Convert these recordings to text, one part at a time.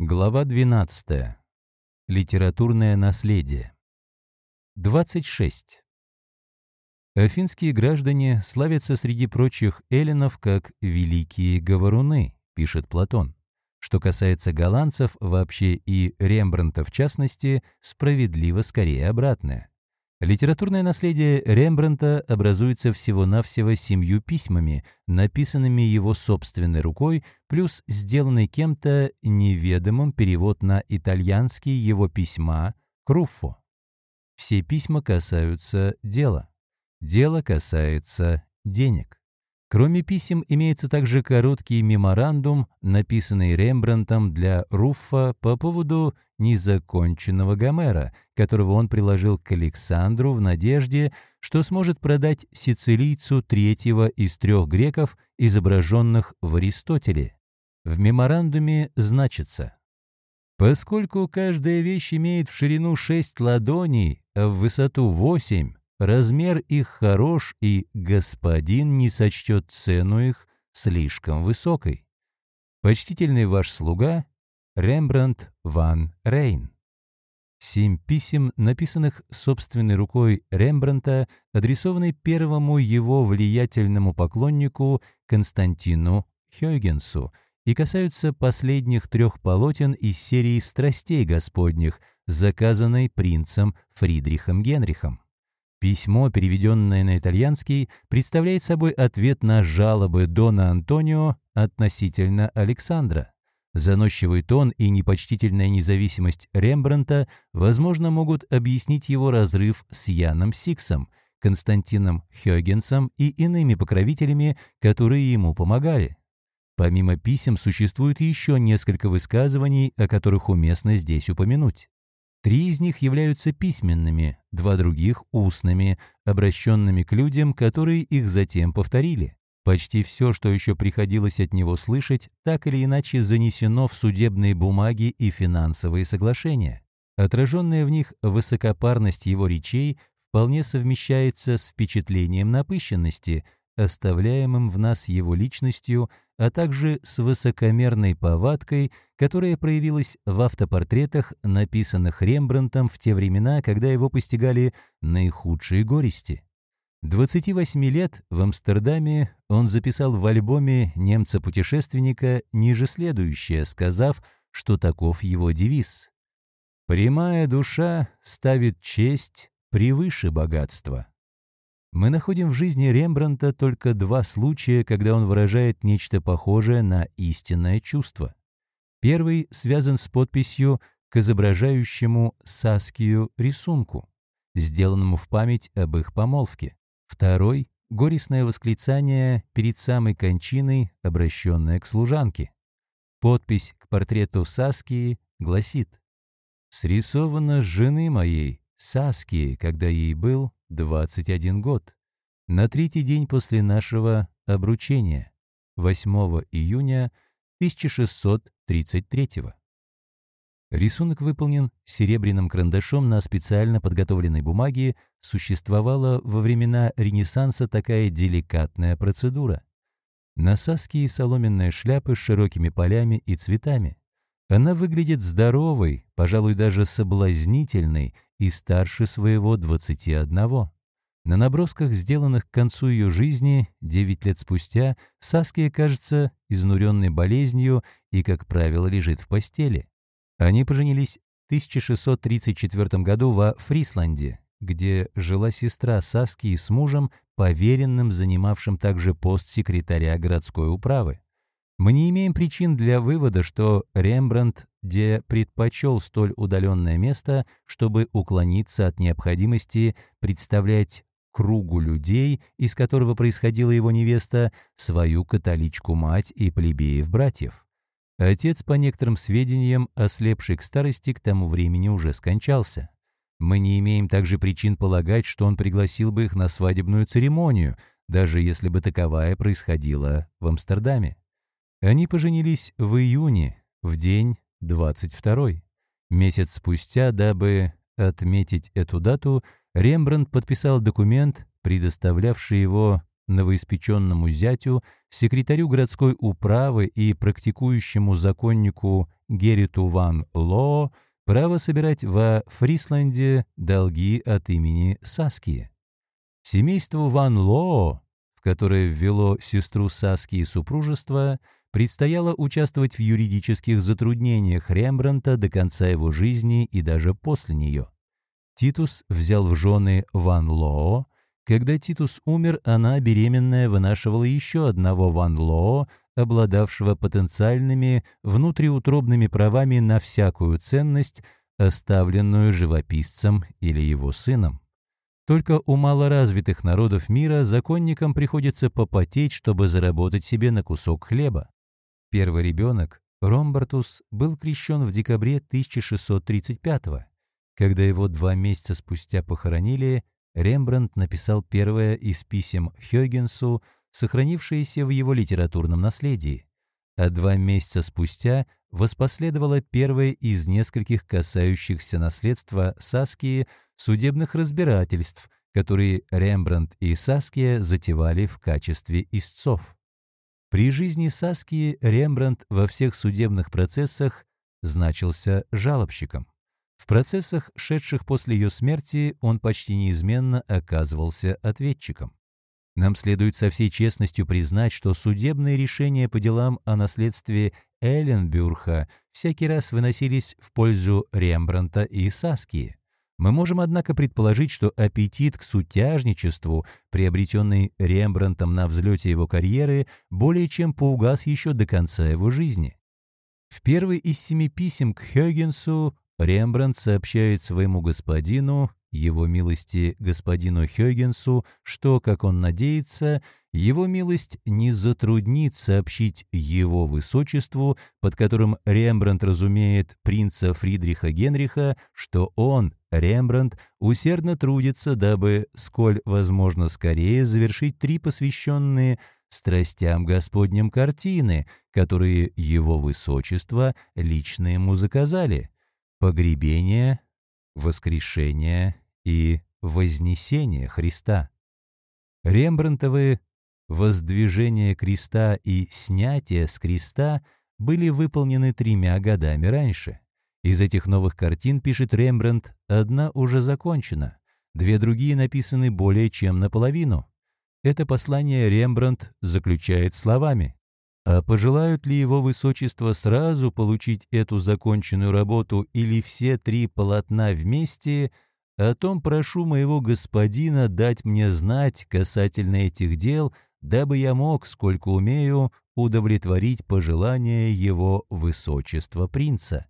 Глава 12. Литературное наследие. 26. Афинские граждане славятся среди прочих эллинов как «великие говоруны», пишет Платон. Что касается голландцев вообще и Рембрандта в частности, справедливо скорее обратное. Литературное наследие Рембрандта образуется всего-навсего семью письмами, написанными его собственной рукой, плюс сделанный кем-то неведомым перевод на итальянский его письма «Круффо». Все письма касаются дела. Дело касается денег. Кроме писем имеется также короткий меморандум, написанный Рембрандтом для Руффа по поводу незаконченного Гомера, которого он приложил к Александру в надежде, что сможет продать сицилийцу третьего из трех греков, изображенных в Аристотеле. В меморандуме значится «Поскольку каждая вещь имеет в ширину шесть ладоней, а в высоту восемь, Размер их хорош, и господин не сочтет цену их слишком высокой. Почтительный ваш слуга Рембрандт ван Рейн. Семь писем, написанных собственной рукой Рембрандта, адресованы первому его влиятельному поклоннику Константину Хёйгенсу и касаются последних трех полотен из серии «Страстей Господних», заказанной принцем Фридрихом Генрихом. Письмо, переведенное на итальянский, представляет собой ответ на жалобы Дона Антонио относительно Александра. Заносчивый тон и непочтительная независимость Рембранта, возможно, могут объяснить его разрыв с Яном Сиксом, Константином Хёгенсом и иными покровителями, которые ему помогали. Помимо писем существует еще несколько высказываний, о которых уместно здесь упомянуть. Три из них являются письменными, два других — устными, обращенными к людям, которые их затем повторили. Почти все, что еще приходилось от него слышать, так или иначе занесено в судебные бумаги и финансовые соглашения. Отраженная в них высокопарность его речей вполне совмещается с впечатлением напыщенности, оставляемым в нас его личностью, а также с высокомерной повадкой, которая проявилась в автопортретах, написанных Рембрандтом в те времена, когда его постигали наихудшие горести. 28 лет в Амстердаме он записал в альбоме немца-путешественника ниже следующее, сказав, что таков его девиз. «Прямая душа ставит честь превыше богатства». Мы находим в жизни Рембрандта только два случая, когда он выражает нечто похожее на истинное чувство. Первый связан с подписью к изображающему Саскию рисунку, сделанному в память об их помолвке. Второй — горестное восклицание перед самой кончиной, обращенное к служанке. Подпись к портрету Саскии гласит «Срисовано жены моей, Саскии, когда ей был 21 год. На третий день после нашего обручения, 8 июня 1633 Рисунок выполнен серебряным карандашом на специально подготовленной бумаге. Существовала во времена Ренессанса такая деликатная процедура. На Саске соломенная шляпа с широкими полями и цветами. Она выглядит здоровой, пожалуй, даже соблазнительной и старше своего 21. На набросках, сделанных к концу ее жизни, 9 лет спустя, Саския кажется изнуренной болезнью и, как правило, лежит в постели. Они поженились в 1634 году во Фрисланде, где жила сестра Саскии с мужем, поверенным, занимавшим также пост секретаря городской управы. Мы не имеем причин для вывода, что Рембрандт де предпочел столь удаленное место, чтобы уклониться от необходимости представлять кругу людей, из которого происходила его невеста, свою католичку-мать и плебеев-братьев. Отец, по некоторым сведениям, ослепший к старости, к тому времени уже скончался. Мы не имеем также причин полагать, что он пригласил бы их на свадебную церемонию, даже если бы таковая происходила в Амстердаме. Они поженились в июне, в день 22 Месяц спустя, дабы отметить эту дату, Рембрандт подписал документ, предоставлявший его новоиспеченному зятю, секретарю городской управы и практикующему законнику Гериту ван Лоо право собирать во Фрисланде долги от имени Саскии. Семейству ван Лоо, в которое ввело сестру Саскии супружество, предстояло участвовать в юридических затруднениях Рембранта до конца его жизни и даже после нее. Титус взял в жены Ван Лоо. Когда Титус умер, она, беременная, вынашивала еще одного Ван Лоо, обладавшего потенциальными внутриутробными правами на всякую ценность, оставленную живописцем или его сыном. Только у малоразвитых народов мира законникам приходится попотеть, чтобы заработать себе на кусок хлеба. Первый ребенок, Ромбартус, был крещен в декабре 1635 года. Когда его два месяца спустя похоронили, Рембрандт написал первое из писем Хёгенсу, сохранившееся в его литературном наследии. А два месяца спустя воспоследовало первое из нескольких касающихся наследства Саскии судебных разбирательств, которые Рембрандт и Саския затевали в качестве истцов. При жизни Саскии Рембрандт во всех судебных процессах значился жалобщиком. В процессах, шедших после ее смерти, он почти неизменно оказывался ответчиком. Нам следует со всей честностью признать, что судебные решения по делам о наследстве Эленбюрха всякий раз выносились в пользу Рембранта и Саскии. Мы можем, однако, предположить, что аппетит к сутяжничеству, приобретенный Рембрандтом на взлете его карьеры, более чем поугас еще до конца его жизни. В первой из семи писем к Хёгенсу Рембрандт сообщает своему господину, его милости господину Хёгенсу, что, как он надеется, его милость не затруднит сообщить его высочеству, под которым Рембрандт разумеет принца Фридриха Генриха, что он, Рембрандт, усердно трудится, дабы, сколь возможно скорее, завершить три посвященные страстям Господним картины, которые его высочество лично ему заказали. Погребение, воскрешение и вознесение Христа. Рембрандтовы «Воздвижение креста» и «Снятие с креста» были выполнены тремя годами раньше. Из этих новых картин, пишет Рембрандт, одна уже закончена, две другие написаны более чем наполовину. Это послание Рембрандт заключает словами а пожелают ли его высочество сразу получить эту законченную работу или все три полотна вместе, о том прошу моего господина дать мне знать касательно этих дел, дабы я мог, сколько умею, удовлетворить пожелания его высочества принца.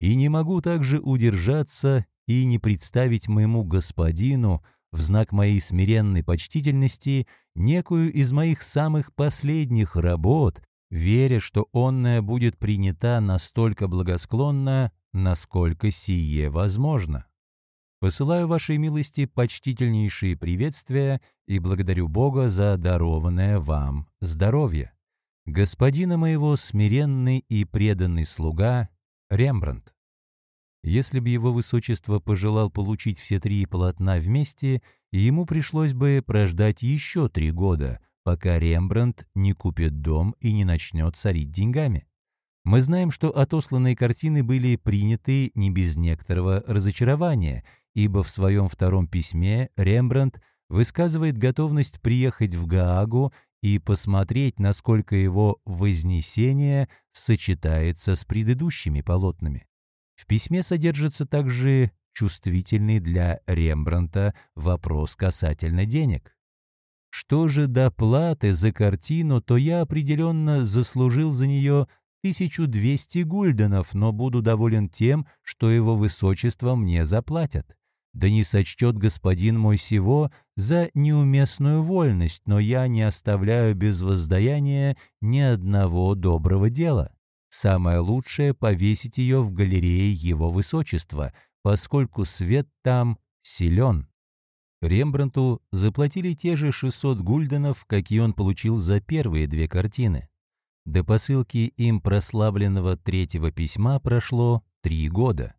И не могу также удержаться и не представить моему господину, в знак моей смиренной почтительности некую из моих самых последних работ, веря, что онная будет принята настолько благосклонно, насколько сие возможно. Посылаю вашей милости почтительнейшие приветствия и благодарю Бога за дарованное вам здоровье. Господина моего смиренный и преданный слуга Рембрандт. Если бы его высочество пожелал получить все три полотна вместе, ему пришлось бы прождать еще три года, пока Рембрандт не купит дом и не начнет царить деньгами. Мы знаем, что отосланные картины были приняты не без некоторого разочарования, ибо в своем втором письме Рембрандт высказывает готовность приехать в Гаагу и посмотреть, насколько его «вознесение» сочетается с предыдущими полотнами. В письме содержится также чувствительный для Рембранта вопрос касательно денег. Что же до платы за картину, то я определенно заслужил за нее 1200 гульденов, но буду доволен тем, что его высочество мне заплатят. Да не сочтет господин мой сего за неуместную вольность, но я не оставляю без воздаяния ни одного доброго дела. Самое лучшее — повесить ее в галерее его высочества, поскольку свет там силен. Рембрандту заплатили те же 600 гульденов, какие он получил за первые две картины. До посылки им прославленного третьего письма прошло три года.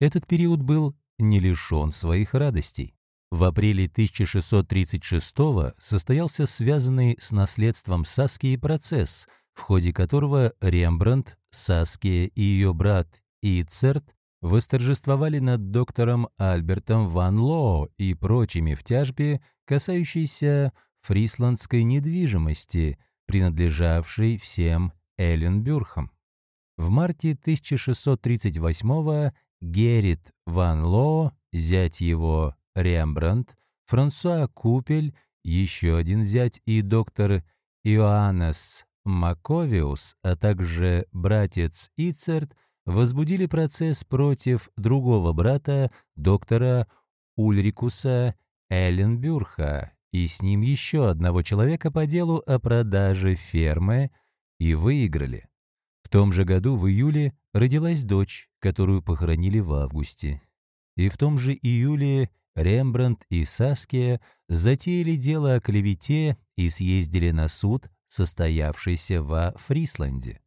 Этот период был не лишен своих радостей. В апреле 1636 состоялся связанный с наследством Саски процесс – в ходе которого Рембрандт, Саския и ее брат Ицерт восторжествовали над доктором Альбертом Ван Лоо и прочими в тяжбе, касающейся фрисландской недвижимости, принадлежавшей всем Эленбюрхам. В марте 1638-го Герит Ван Лоо, зять его Рембрандт, Франсуа Купель, еще один зять и доктор Иоаннес Маковиус, а также братец Ицерт возбудили процесс против другого брата, доктора Ульрикуса Элленбюрха, и с ним еще одного человека по делу о продаже фермы, и выиграли. В том же году, в июле, родилась дочь, которую похоронили в августе. И в том же июле Рембрандт и Саския затеяли дело о клевете и съездили на суд, состоявшийся во Фрисланде.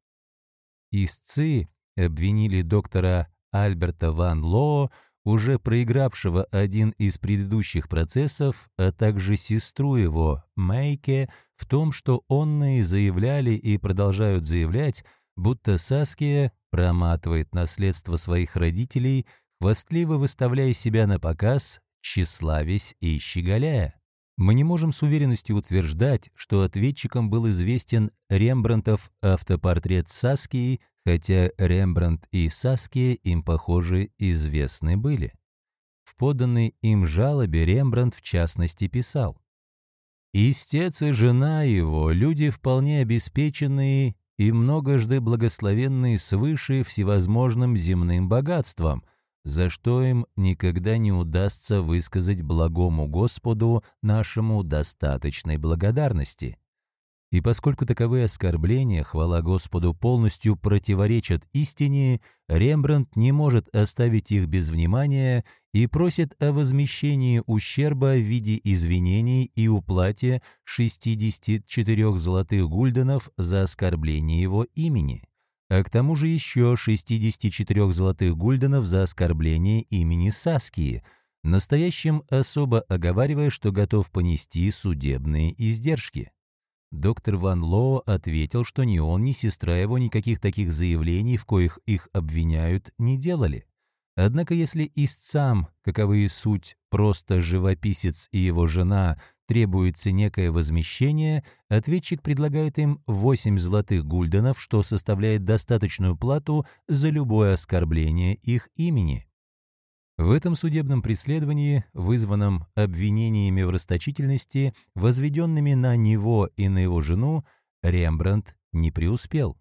Истцы обвинили доктора Альберта Ван Лоо, уже проигравшего один из предыдущих процессов, а также сестру его, Мейке, в том, что онные заявляли и продолжают заявлять, будто Саския проматывает наследство своих родителей, хвастливо выставляя себя на показ, тщеславясь и щеголяя. Мы не можем с уверенностью утверждать, что ответчикам был известен Рембрандтов автопортрет Саскии, хотя Рембрандт и Саския им, похоже, известны были. В поданной им жалобе Рембрандт в частности писал «Истец и жена его – люди вполне обеспеченные и многожды благословенные свыше всевозможным земным богатством – за что им никогда не удастся высказать благому Господу нашему достаточной благодарности. И поскольку таковые оскорбления, хвала Господу, полностью противоречат истине, Рембрандт не может оставить их без внимания и просит о возмещении ущерба в виде извинений и уплате 64 золотых гульденов за оскорбление его имени а к тому же еще 64 золотых гульденов за оскорбление имени Саскии, настоящим особо оговаривая, что готов понести судебные издержки. Доктор Ван Лоо ответил, что ни он, ни сестра его никаких таких заявлений, в коих их обвиняют, не делали. Однако если истцам, каковы суть, просто живописец и его жена – требуется некое возмещение, ответчик предлагает им 8 золотых гульденов, что составляет достаточную плату за любое оскорбление их имени. В этом судебном преследовании, вызванном обвинениями в расточительности, возведенными на него и на его жену, Рембрандт не преуспел.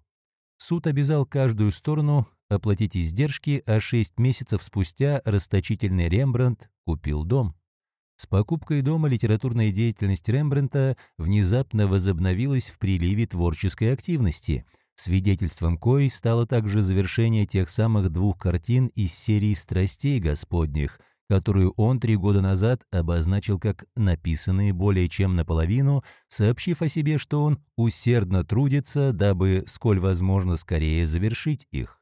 Суд обязал каждую сторону оплатить издержки, а шесть месяцев спустя расточительный Рембрандт купил дом. С покупкой дома литературная деятельность Рембрандта внезапно возобновилась в приливе творческой активности, свидетельством коей стало также завершение тех самых двух картин из серии «Страстей Господних», которую он три года назад обозначил как написанные более чем наполовину, сообщив о себе, что он усердно трудится, дабы, сколь возможно, скорее завершить их.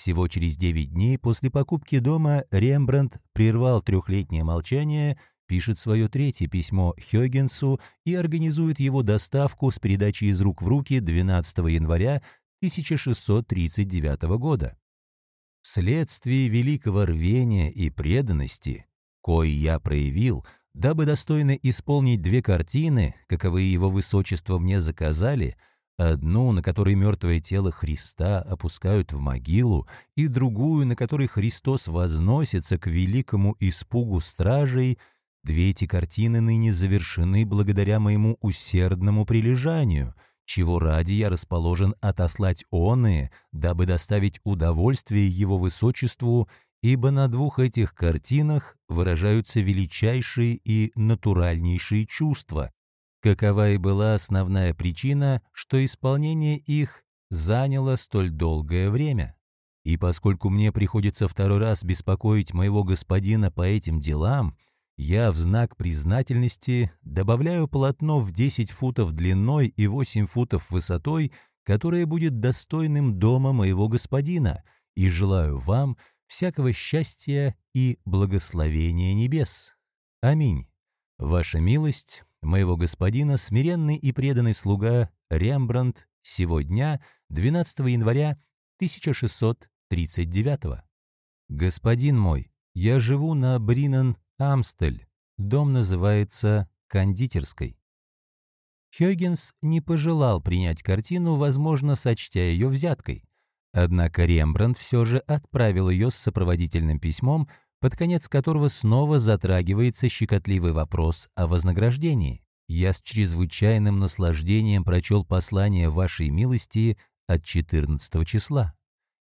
Всего через девять дней после покупки дома Рембрандт прервал трехлетнее молчание пишет свое третье письмо Хёгенсу и организует его доставку с передачей из рук в руки 12 января 1639 года. Вследствие великого рвения и преданности, кой я проявил, дабы достойно исполнить две картины, каковы его высочество мне заказали, одну, на которой мертвое тело Христа опускают в могилу, и другую, на которой Христос возносится к великому испугу стражей, Две эти картины ныне завершены благодаря моему усердному прилежанию, чего ради я расположен отослать оные, дабы доставить удовольствие его высочеству, ибо на двух этих картинах выражаются величайшие и натуральнейшие чувства, какова и была основная причина, что исполнение их заняло столь долгое время. И поскольку мне приходится второй раз беспокоить моего господина по этим делам, я в знак признательности добавляю полотно в 10 футов длиной и 8 футов высотой, которое будет достойным дома моего господина, и желаю вам всякого счастья и благословения небес. Аминь. Ваша милость, моего господина, смиренный и преданный слуга Рембрандт сего дня, 12 января 1639 «Господин мой, я живу на Бринан Амстель. Дом называется кондитерской». Хёггинс не пожелал принять картину, возможно, сочтя ее взяткой. Однако Рембрандт все же отправил ее с сопроводительным письмом, под конец которого снова затрагивается щекотливый вопрос о вознаграждении. «Я с чрезвычайным наслаждением прочел послание вашей милости от 14 числа.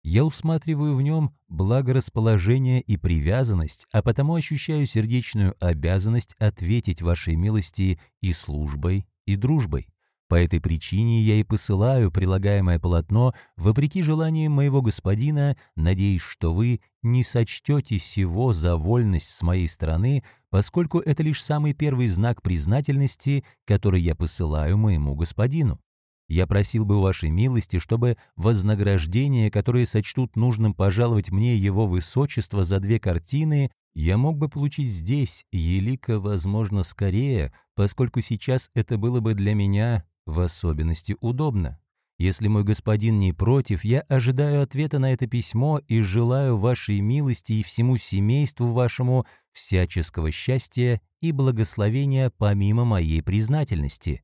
Я усматриваю в нем благорасположение и привязанность, а потому ощущаю сердечную обязанность ответить вашей милости и службой, и дружбой. По этой причине я и посылаю прилагаемое полотно, вопреки желаниям моего господина, надеясь, что вы не сочтете сего за вольность с моей стороны, поскольку это лишь самый первый знак признательности, который я посылаю моему господину. Я просил бы вашей милости, чтобы вознаграждение, которое сочтут нужным пожаловать мне его высочество за две картины, я мог бы получить здесь, елико, возможно, скорее, поскольку сейчас это было бы для меня в особенности удобно. Если мой господин не против, я ожидаю ответа на это письмо и желаю вашей милости и всему семейству вашему всяческого счастья и благословения помимо моей признательности.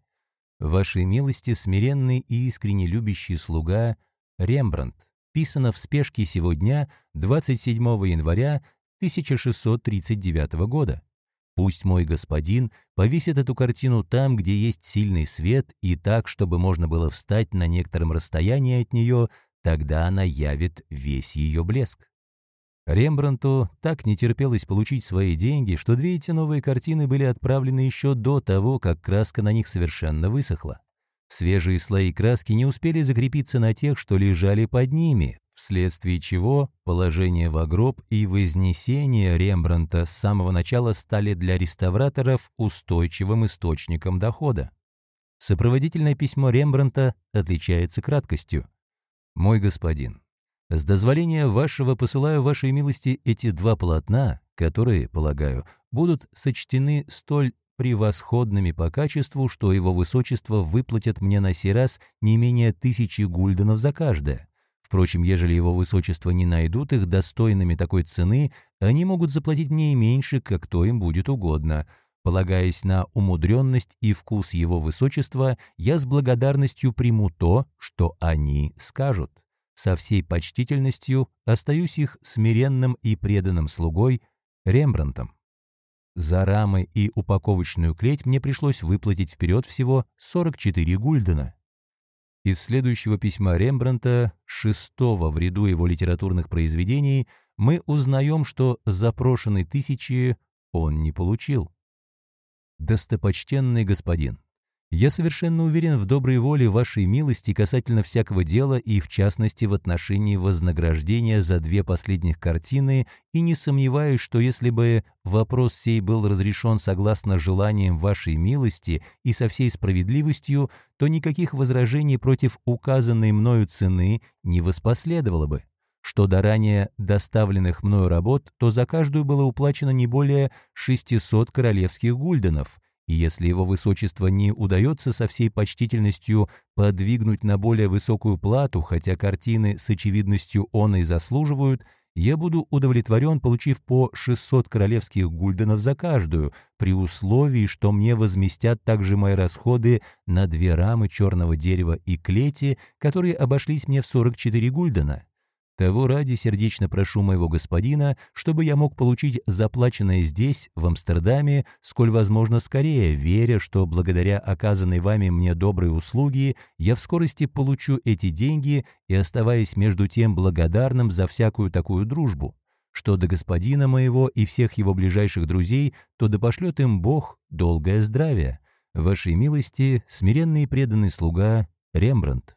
Вашей милости смиренный и искренне любящий слуга Рембрандт. Писано в спешке сегодня, 27 января 1639 года. Пусть мой господин повесит эту картину там, где есть сильный свет, и так, чтобы можно было встать на некотором расстоянии от нее, тогда она явит весь ее блеск. Рембрандту так не терпелось получить свои деньги, что две эти новые картины были отправлены еще до того, как краска на них совершенно высохла. Свежие слои краски не успели закрепиться на тех, что лежали под ними, вследствие чего положение в гроб и вознесение Рембрандта с самого начала стали для реставраторов устойчивым источником дохода. Сопроводительное письмо Рембрандта отличается краткостью. «Мой господин, с дозволения вашего посылаю вашей милости эти два полотна, которые, полагаю, будут сочтены столь превосходными по качеству, что его высочество выплатят мне на сей раз не менее тысячи гульденов за каждое. Впрочем, ежели его высочество не найдут их достойными такой цены, они могут заплатить мне и меньше, как то им будет угодно. Полагаясь на умудренность и вкус его высочества, я с благодарностью приму то, что они скажут. Со всей почтительностью остаюсь их смиренным и преданным слугой Рембрандтом. За рамы и упаковочную клеть мне пришлось выплатить вперед всего 44 гульдена. Из следующего письма Рембрандта, шестого в ряду его литературных произведений, мы узнаем, что запрошенной тысячи он не получил. «Достопочтенный господин, я совершенно уверен в доброй воле вашей милости касательно всякого дела и, в частности, в отношении вознаграждения за две последних картины, и не сомневаюсь, что если бы вопрос сей был разрешен согласно желаниям вашей милости и со всей справедливостью, то никаких возражений против указанной мною цены не воспоследовало бы. Что до ранее доставленных мною работ, то за каждую было уплачено не более 600 королевских гульденов, и если его высочество не удается со всей почтительностью подвигнуть на более высокую плату, хотя картины с очевидностью он и заслуживают, я буду удовлетворен, получив по 600 королевских гульденов за каждую, при условии, что мне возместят также мои расходы на две рамы черного дерева и клети, которые обошлись мне в 44 гульдена. Того ради сердечно прошу моего господина, чтобы я мог получить заплаченное здесь, в Амстердаме, сколь возможно скорее, веря, что благодаря оказанной вами мне доброй услуги я в скорости получу эти деньги и оставаясь между тем благодарным за всякую такую дружбу. Что до господина моего и всех его ближайших друзей, то да пошлет им Бог долгое здравие. Вашей милости, смиренный и преданный слуга Рембрандт.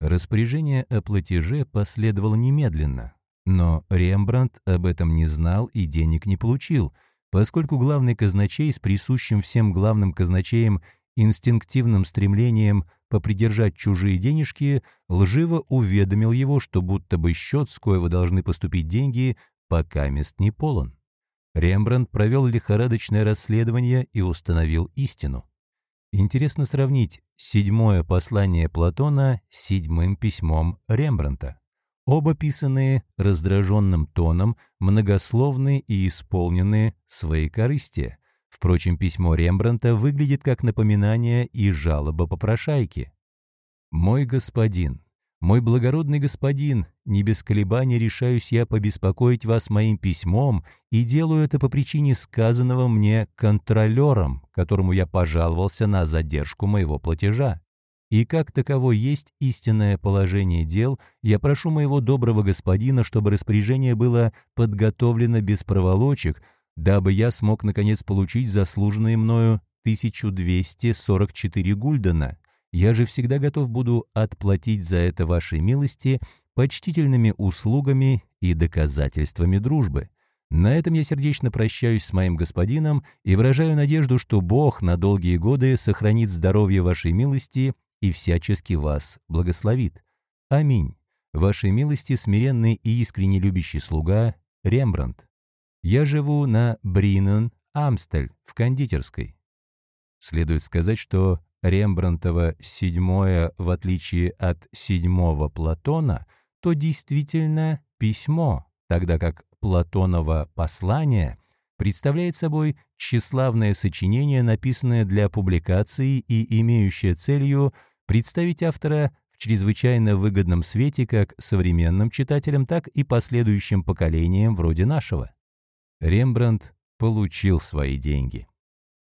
Распоряжение о платеже последовало немедленно, но Рембрандт об этом не знал и денег не получил, поскольку главный казначей с присущим всем главным казначеям инстинктивным стремлением попридержать чужие денежки, лживо уведомил его, что будто бы счет, с коего должны поступить деньги, пока мест не полон. Рембрандт провел лихорадочное расследование и установил истину. Интересно сравнить седьмое послание Платона с седьмым письмом Рембранта. Оба писанные раздраженным тоном, многословные и исполненные своей корысти. Впрочем, письмо Рембранта выглядит как напоминание и жалоба попрошайки. «Мой господин, мой благородный господин, не без колебаний решаюсь я побеспокоить вас моим письмом и делаю это по причине сказанного мне контролером, которому я пожаловался на задержку моего платежа. И как таково есть истинное положение дел, я прошу моего доброго господина, чтобы распоряжение было подготовлено без проволочек, дабы я смог наконец получить заслуженные мною 1244 гульдена. Я же всегда готов буду отплатить за это вашей милости почтительными услугами и доказательствами дружбы. На этом я сердечно прощаюсь с моим господином и выражаю надежду, что Бог на долгие годы сохранит здоровье вашей милости и всячески вас благословит. Аминь. Вашей милости смиренный и искренне любящий слуга Рембрандт. Я живу на Бринен, Амстель, в кондитерской. Следует сказать, что Рембрандтова седьмое, в отличие от седьмого Платона, то действительно письмо, тогда как Платонова послание представляет собой тщеславное сочинение, написанное для публикации и имеющее целью представить автора в чрезвычайно выгодном свете как современным читателям, так и последующим поколениям вроде нашего. Рембрандт получил свои деньги.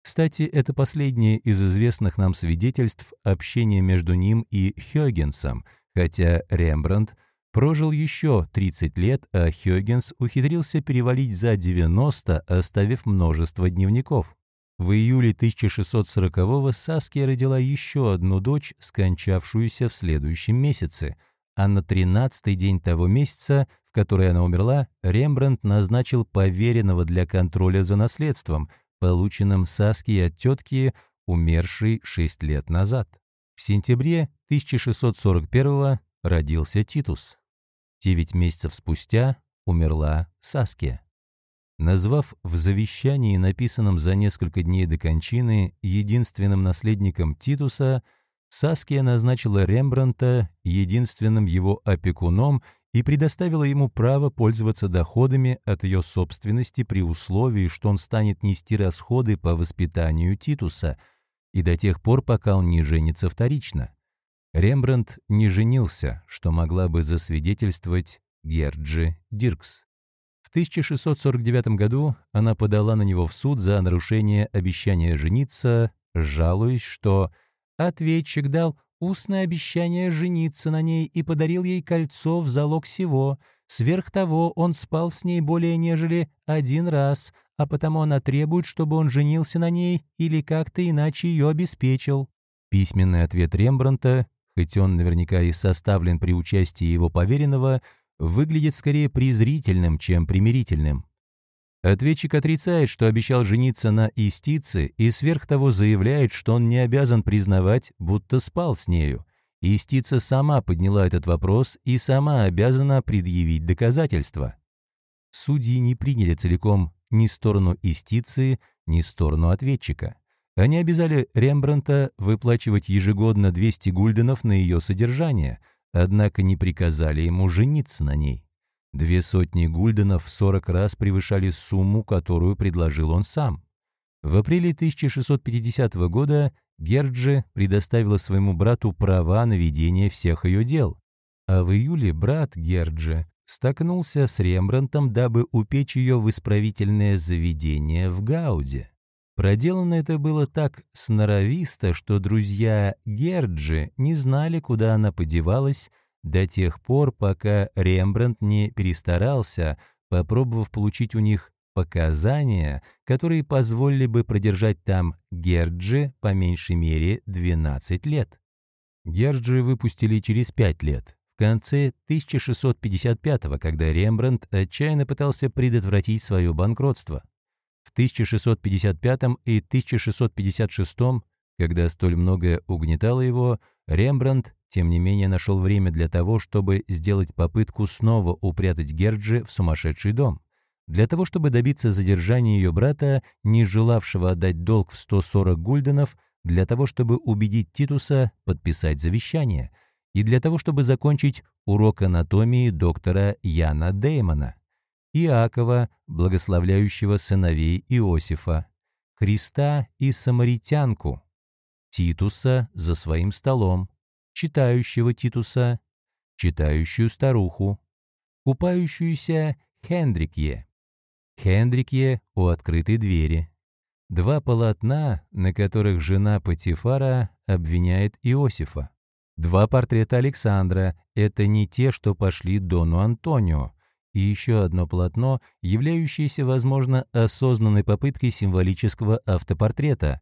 Кстати, это последнее из известных нам свидетельств общения между ним и Хёгенсом, хотя Рембрандт прожил еще 30 лет, а Хёгенс ухитрился перевалить за 90, оставив множество дневников. В июле 1640-го Саския родила еще одну дочь, скончавшуюся в следующем месяце, а на 13-й день того месяца, в который она умерла, Рембрандт назначил поверенного для контроля за наследством, полученным Саски от тетки, умершей 6 лет назад. В сентябре 1641 родился Титус. Девять месяцев спустя умерла Саския. Назвав в завещании, написанном за несколько дней до кончины, единственным наследником Титуса, Саския назначила Рембранта единственным его опекуном и предоставила ему право пользоваться доходами от ее собственности при условии, что он станет нести расходы по воспитанию Титуса, и до тех пор, пока он не женится вторично. Рембрандт не женился, что могла бы засвидетельствовать Герджи Диркс. В 1649 году она подала на него в суд за нарушение обещания жениться, жалуясь, что ответчик дал устное обещание жениться на ней и подарил ей кольцо в залог всего. Сверх того, он спал с ней более нежели один раз, а потому она требует, чтобы он женился на ней или как-то иначе ее обеспечил. Письменный ответ Рембранта, хоть он наверняка и составлен при участии его поверенного, выглядит скорее презрительным, чем примирительным. Ответчик отрицает, что обещал жениться на истице, и сверх того заявляет, что он не обязан признавать, будто спал с нею. Истица сама подняла этот вопрос и сама обязана предъявить доказательства. Судьи не приняли целиком ни сторону истицы, ни сторону ответчика. Они обязали Рембранта выплачивать ежегодно 200 гульденов на ее содержание, однако не приказали ему жениться на ней. Две сотни гульденов в 40 раз превышали сумму, которую предложил он сам. В апреле 1650 года Герджи предоставила своему брату права на ведение всех ее дел, а в июле брат Герджи столкнулся с Рембрандтом, дабы упечь ее в исправительное заведение в Гауде. Проделано это было так сноровисто, что друзья Герджи не знали, куда она подевалась до тех пор, пока Рембрандт не перестарался, попробовав получить у них показания, которые позволили бы продержать там Герджи по меньшей мере 12 лет. Герджи выпустили через 5 лет, в конце 1655 когда Рембрандт отчаянно пытался предотвратить свое банкротство. В 1655 и 1656, когда столь многое угнетало его, Рембрандт, тем не менее, нашел время для того, чтобы сделать попытку снова упрятать Герджи в сумасшедший дом. Для того, чтобы добиться задержания ее брата, не желавшего отдать долг в 140 гульденов, для того, чтобы убедить Титуса подписать завещание, и для того, чтобы закончить урок анатомии доктора Яна Деймона, Иакова, благословляющего сыновей Иосифа, Христа и Самаритянку, Титуса за своим столом, читающего Титуса, читающую старуху, купающуюся Хендрикье, Хендрикье у открытой двери, два полотна, на которых жена Патифара обвиняет Иосифа, два портрета Александра — это не те, что пошли Дону Антонио, и еще одно полотно, являющееся, возможно, осознанной попыткой символического автопортрета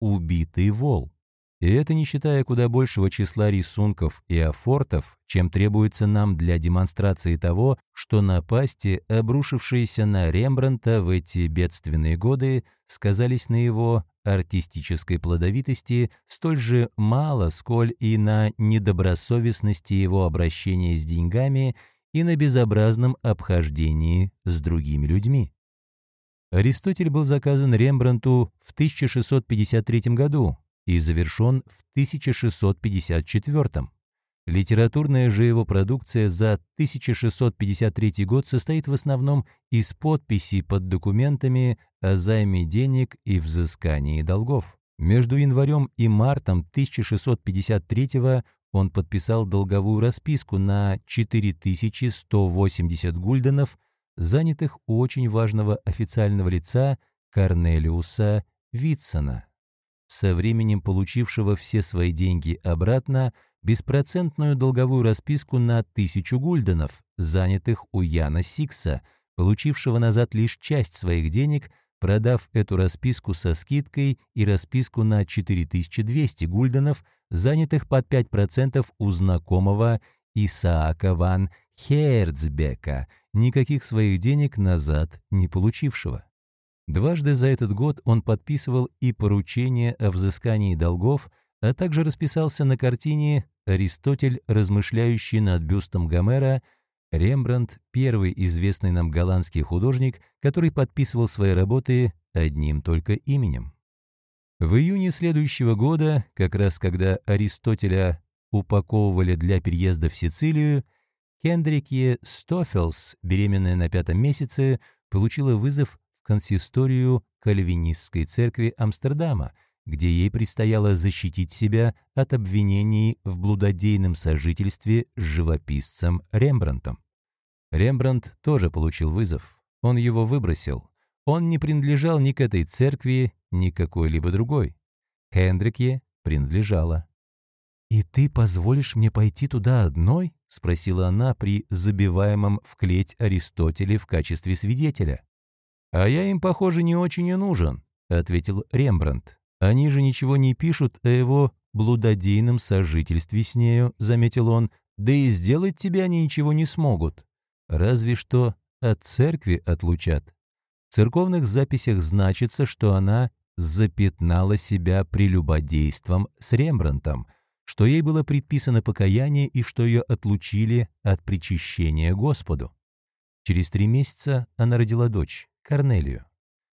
«Убитый вол». И это не считая куда большего числа рисунков и афортов, чем требуется нам для демонстрации того, что напасти, обрушившиеся на Рембранта в эти бедственные годы, сказались на его артистической плодовитости столь же мало, сколь и на недобросовестности его обращения с деньгами и на безобразном обхождении с другими людьми. Аристотель был заказан Рембранту в 1653 году и завершен в 1654. Литературная же его продукция за 1653 год состоит в основном из подписей под документами о займе денег и взыскании долгов. Между январем и мартом 1653 он подписал долговую расписку на 4180 гульденов, занятых у очень важного официального лица Корнелиуса Витсона, со временем получившего все свои деньги обратно, беспроцентную долговую расписку на 1000 гульденов, занятых у Яна Сикса, получившего назад лишь часть своих денег – продав эту расписку со скидкой и расписку на 4200 гульденов, занятых под 5% у знакомого Исаака ван Херцбека, никаких своих денег назад не получившего. Дважды за этот год он подписывал и поручение о взыскании долгов, а также расписался на картине «Аристотель, размышляющий над бюстом Гомера», Рембрандт – первый известный нам голландский художник, который подписывал свои работы одним только именем. В июне следующего года, как раз когда Аристотеля упаковывали для переезда в Сицилию, Хендрикье Стофелс, беременная на пятом месяце, получила вызов в консисторию Кальвинистской церкви Амстердама, где ей предстояло защитить себя от обвинений в блудодейном сожительстве с живописцем Рембрандтом. Рембрандт тоже получил вызов. Он его выбросил. Он не принадлежал ни к этой церкви, ни к какой-либо другой. Хендрике принадлежала. «И ты позволишь мне пойти туда одной?» — спросила она при забиваемом в клеть Аристотеле в качестве свидетеля. «А я им, похоже, не очень и нужен», — ответил Рембрандт. «Они же ничего не пишут о его блудодейном сожительстве с нею», — заметил он, «да и сделать тебе они ничего не смогут. Разве что от церкви отлучат. В церковных записях значится, что она запятнала себя прелюбодейством с Рембрандтом, что ей было предписано покаяние и что ее отлучили от причащения Господу. Через три месяца она родила дочь, Корнелию.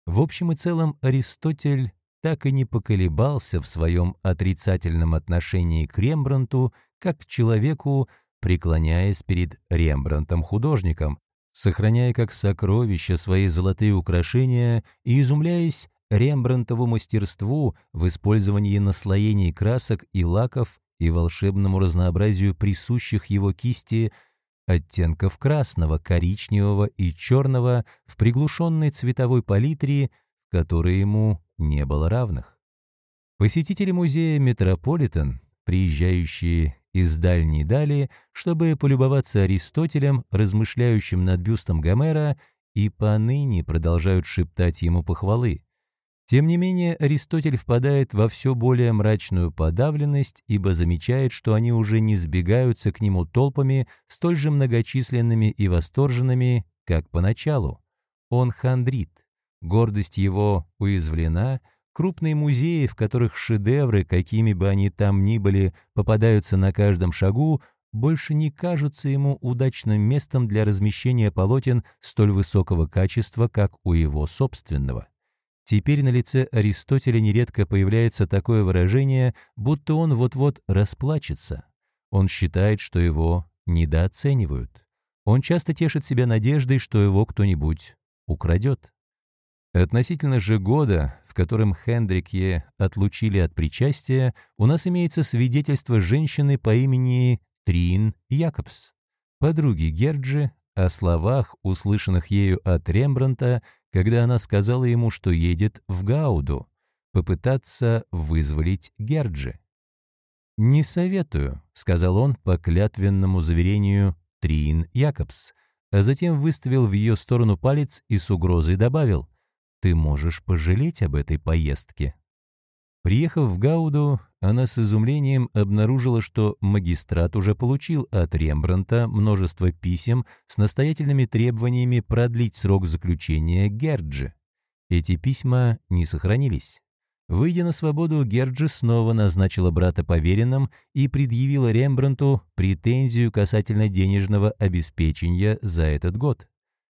В общем и целом Аристотель так и не поколебался в своем отрицательном отношении к Рембрандту как к человеку, преклоняясь перед Рембрандтом-художником, сохраняя как сокровища свои золотые украшения и изумляясь Рембрандтову мастерству в использовании наслоений красок и лаков и волшебному разнообразию присущих его кисти оттенков красного, коричневого и черного в приглушенной цветовой палитре, которой ему не было равных. Посетители музея «Метрополитен», приезжающие из дальней дали, чтобы полюбоваться Аристотелем, размышляющим над бюстом Гомера, и поныне продолжают шептать ему похвалы. Тем не менее, Аристотель впадает во все более мрачную подавленность, ибо замечает, что они уже не сбегаются к нему толпами, столь же многочисленными и восторженными, как поначалу. Он хандрит, гордость его уязвлена — Крупные музеи, в которых шедевры, какими бы они там ни были, попадаются на каждом шагу, больше не кажутся ему удачным местом для размещения полотен столь высокого качества, как у его собственного. Теперь на лице Аристотеля нередко появляется такое выражение, будто он вот-вот расплачется. Он считает, что его недооценивают. Он часто тешит себя надеждой, что его кто-нибудь украдет. Относительно же года, в котором Хендрикье отлучили от причастия, у нас имеется свидетельство женщины по имени Трин Якобс, подруги Герджи, о словах, услышанных ею от Рембранта, когда она сказала ему, что едет в Гауду, попытаться вызволить Герджи. «Не советую», — сказал он по клятвенному заверению Трин Якобс, а затем выставил в ее сторону палец и с угрозой добавил «Ты можешь пожалеть об этой поездке». Приехав в Гауду, она с изумлением обнаружила, что магистрат уже получил от Рембранта множество писем с настоятельными требованиями продлить срок заключения Герджи. Эти письма не сохранились. Выйдя на свободу, Герджи снова назначила брата поверенным и предъявила Рембранту претензию касательно денежного обеспечения за этот год.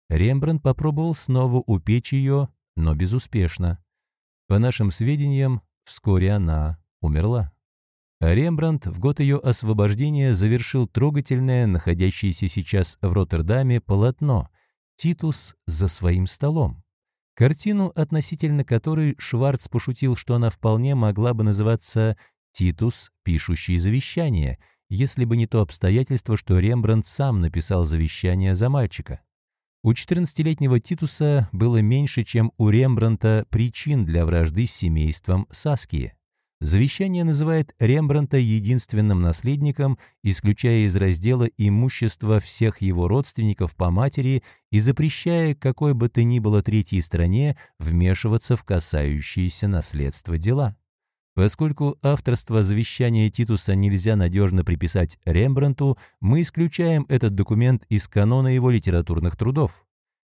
Рембрандт попробовал снова упечь ее, но безуспешно. По нашим сведениям, вскоре она умерла. Рембрандт в год ее освобождения завершил трогательное, находящееся сейчас в Роттердаме, полотно «Титус за своим столом». Картину, относительно которой Шварц пошутил, что она вполне могла бы называться «Титус, пишущий завещание», если бы не то обстоятельство, что Рембрандт сам написал завещание за мальчика. У 14-летнего Титуса было меньше, чем у Рембранта причин для вражды с семейством Саскии. Завещание называет Рембранта единственным наследником, исключая из раздела имущество всех его родственников по матери и запрещая какой бы то ни было третьей стране вмешиваться в касающиеся наследства дела. Поскольку авторство завещания Титуса нельзя надежно приписать Рембранту, мы исключаем этот документ из канона его литературных трудов.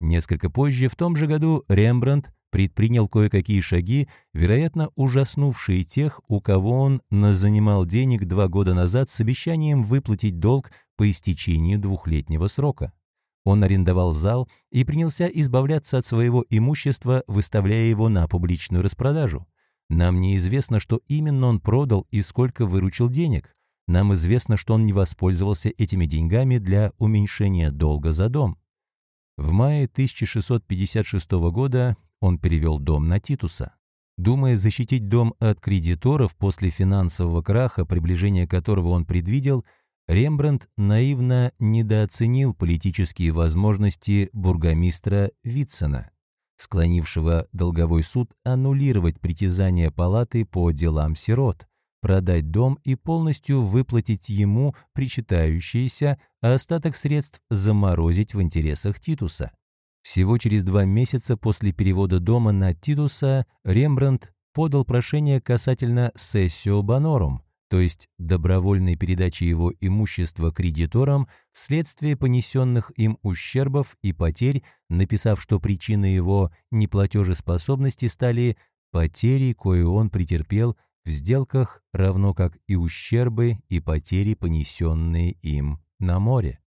Несколько позже, в том же году, Рембрандт предпринял кое-какие шаги, вероятно, ужаснувшие тех, у кого он назанимал денег два года назад с обещанием выплатить долг по истечению двухлетнего срока. Он арендовал зал и принялся избавляться от своего имущества, выставляя его на публичную распродажу. Нам неизвестно, что именно он продал и сколько выручил денег. Нам известно, что он не воспользовался этими деньгами для уменьшения долга за дом. В мае 1656 года он перевел дом на Титуса. Думая защитить дом от кредиторов после финансового краха, приближение которого он предвидел, Рембрандт наивно недооценил политические возможности бургомистра Витсона, склонившего долговой суд аннулировать притязания палаты по делам сирот, продать дом и полностью выплатить ему причитающиеся, а остаток средств заморозить в интересах Титуса. Всего через два месяца после перевода дома на Титуса Рембрандт подал прошение касательно «сессио банорум», то есть добровольной передачи его имущества кредиторам вследствие понесенных им ущербов и потерь, написав, что причиной его неплатежеспособности стали потери, кое он претерпел в сделках, равно как и ущербы и потери, понесенные им на море.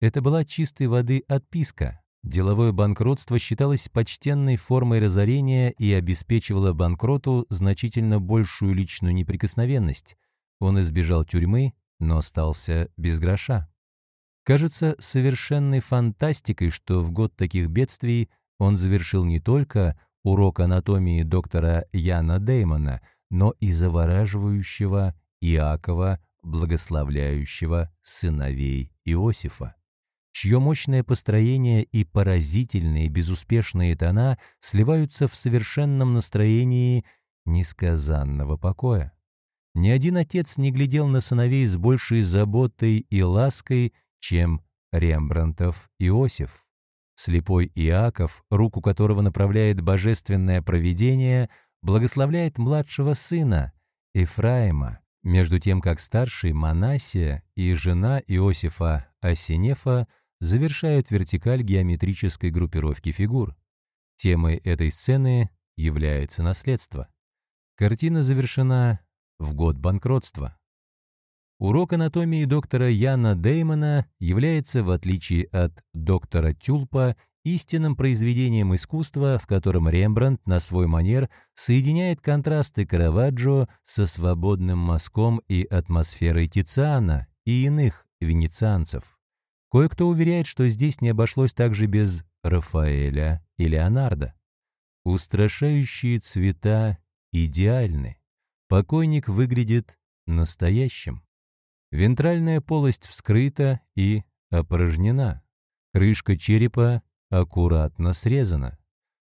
Это была чистой воды отписка, Деловое банкротство считалось почтенной формой разорения и обеспечивало банкроту значительно большую личную неприкосновенность. Он избежал тюрьмы, но остался без гроша. Кажется совершенной фантастикой, что в год таких бедствий он завершил не только урок анатомии доктора Яна Деймона, но и завораживающего Иакова, благословляющего сыновей Иосифа чье мощное построение и поразительные безуспешные тона сливаются в совершенном настроении несказанного покоя. Ни один отец не глядел на сыновей с большей заботой и лаской, чем Рембрантов Иосиф. Слепой Иаков, руку которого направляет божественное провидение, благословляет младшего сына, Ефраима, между тем как старший Манасия и жена Иосифа Асинефа завершают вертикаль геометрической группировки фигур. Темой этой сцены является наследство. Картина завершена в год банкротства. Урок анатомии доктора Яна Деймона является, в отличие от доктора Тюлпа, истинным произведением искусства, в котором Рембрандт на свой манер соединяет контрасты Караваджо со свободным мазком и атмосферой Тициана и иных венецианцев. Кое-кто уверяет, что здесь не обошлось также без Рафаэля и Леонардо. Устрашающие цвета идеальны. Покойник выглядит настоящим. Вентральная полость вскрыта и опорожнена. Крышка черепа аккуратно срезана.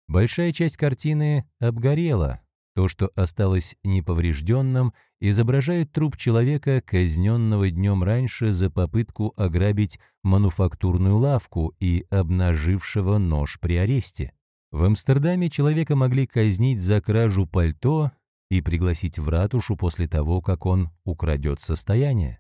Большая часть картины обгорела. То, что осталось неповрежденным, изображает труп человека, казненного днем раньше за попытку ограбить мануфактурную лавку и обнажившего нож при аресте. В Амстердаме человека могли казнить за кражу пальто и пригласить в ратушу после того, как он украдет состояние.